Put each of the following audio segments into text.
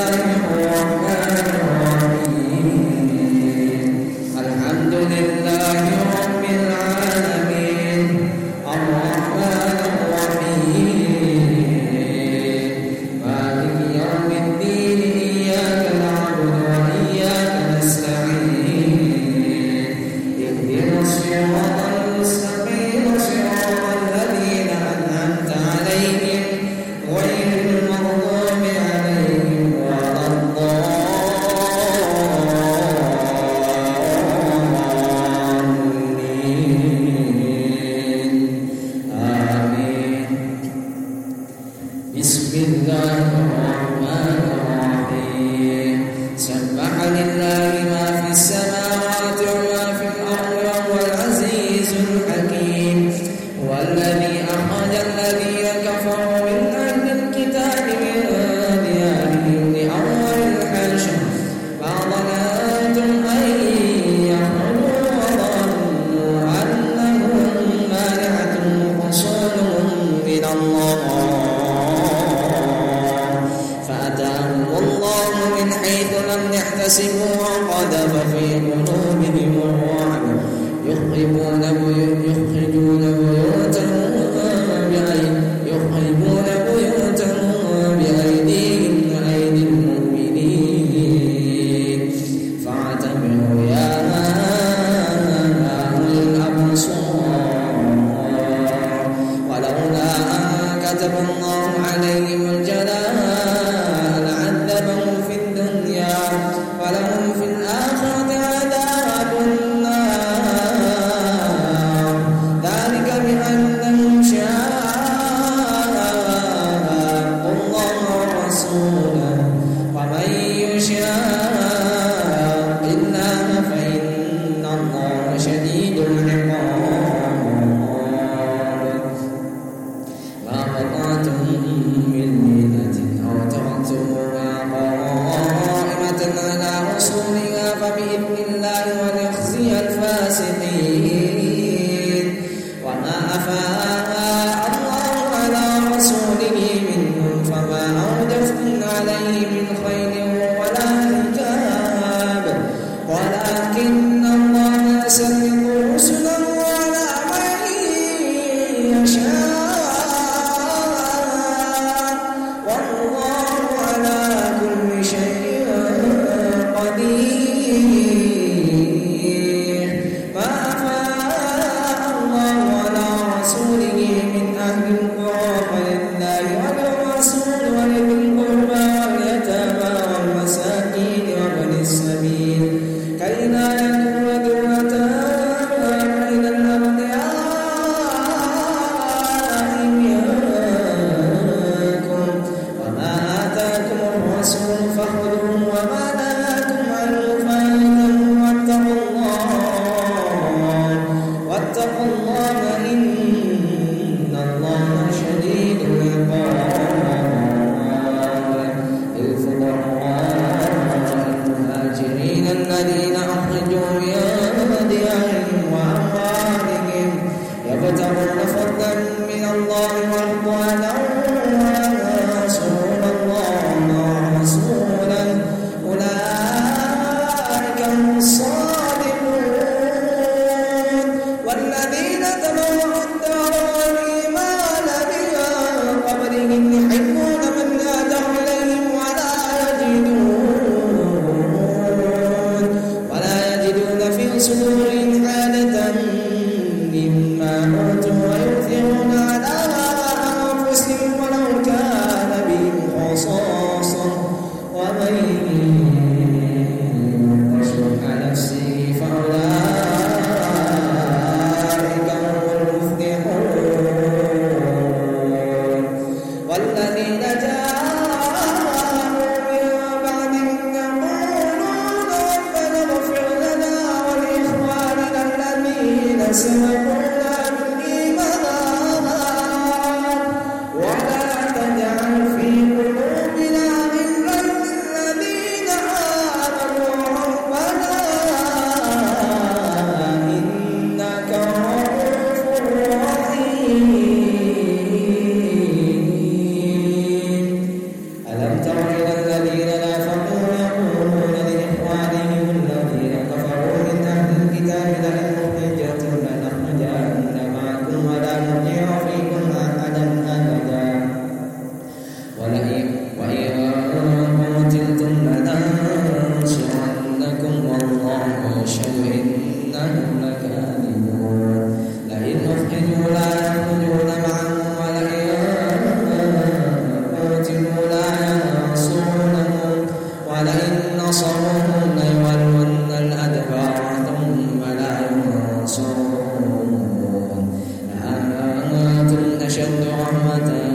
love. وتنال فضلا من الله ورضوانا أشد رحمة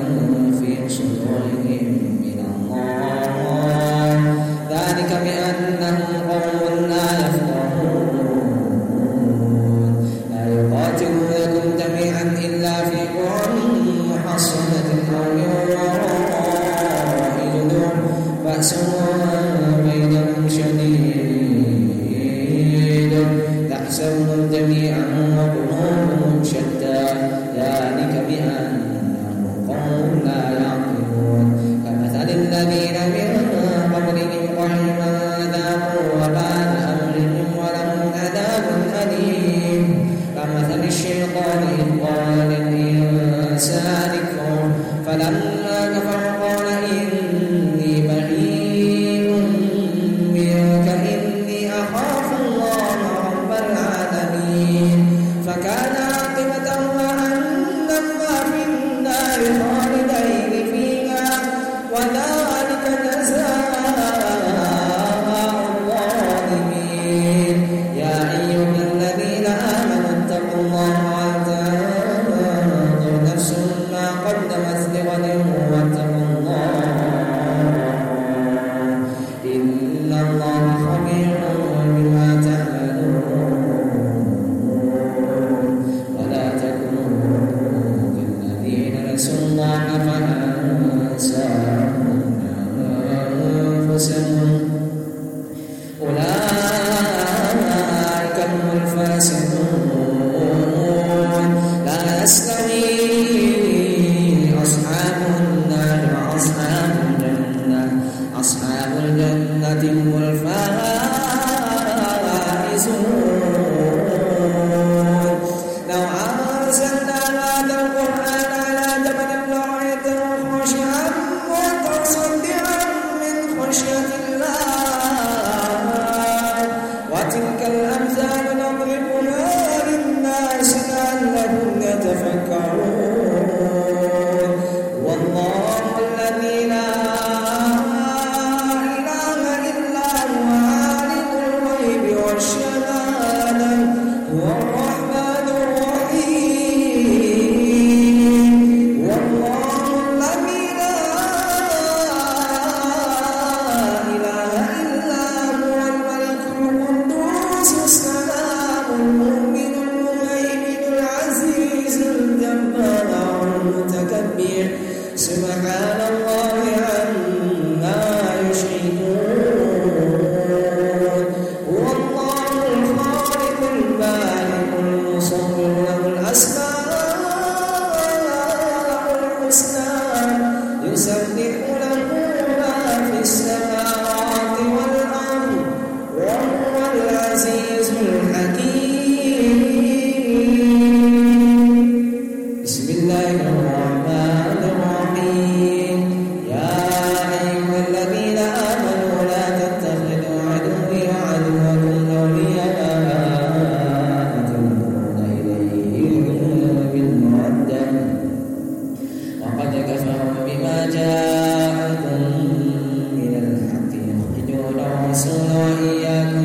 نصر وإياكم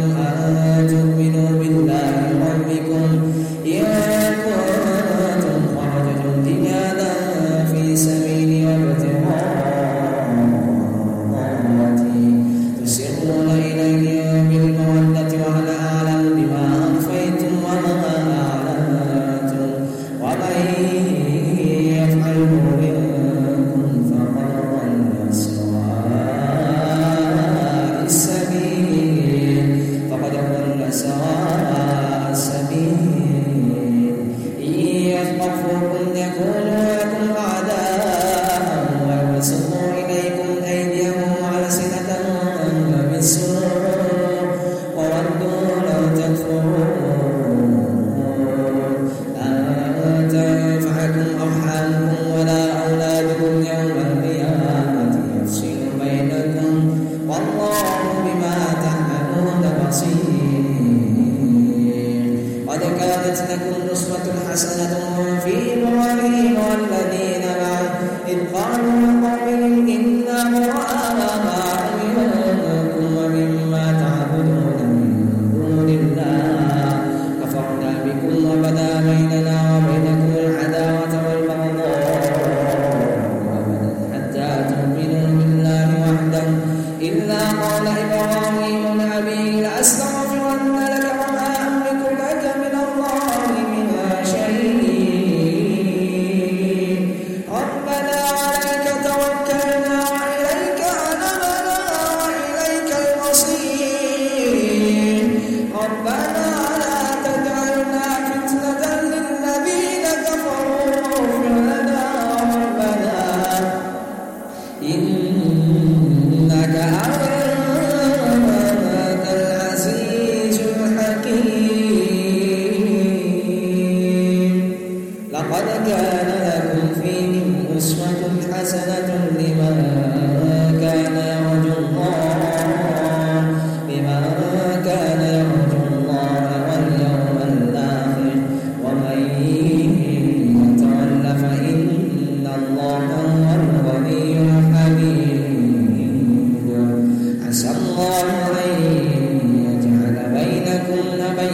بصير قد كانت لكم أسوة حسنة في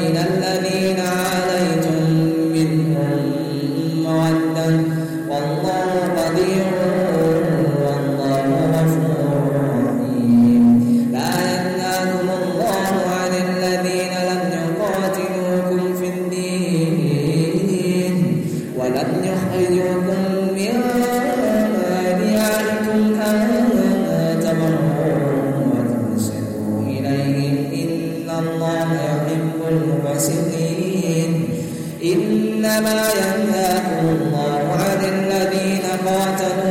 من الذين إنما ينهاكم الله عن الذين قاتلوا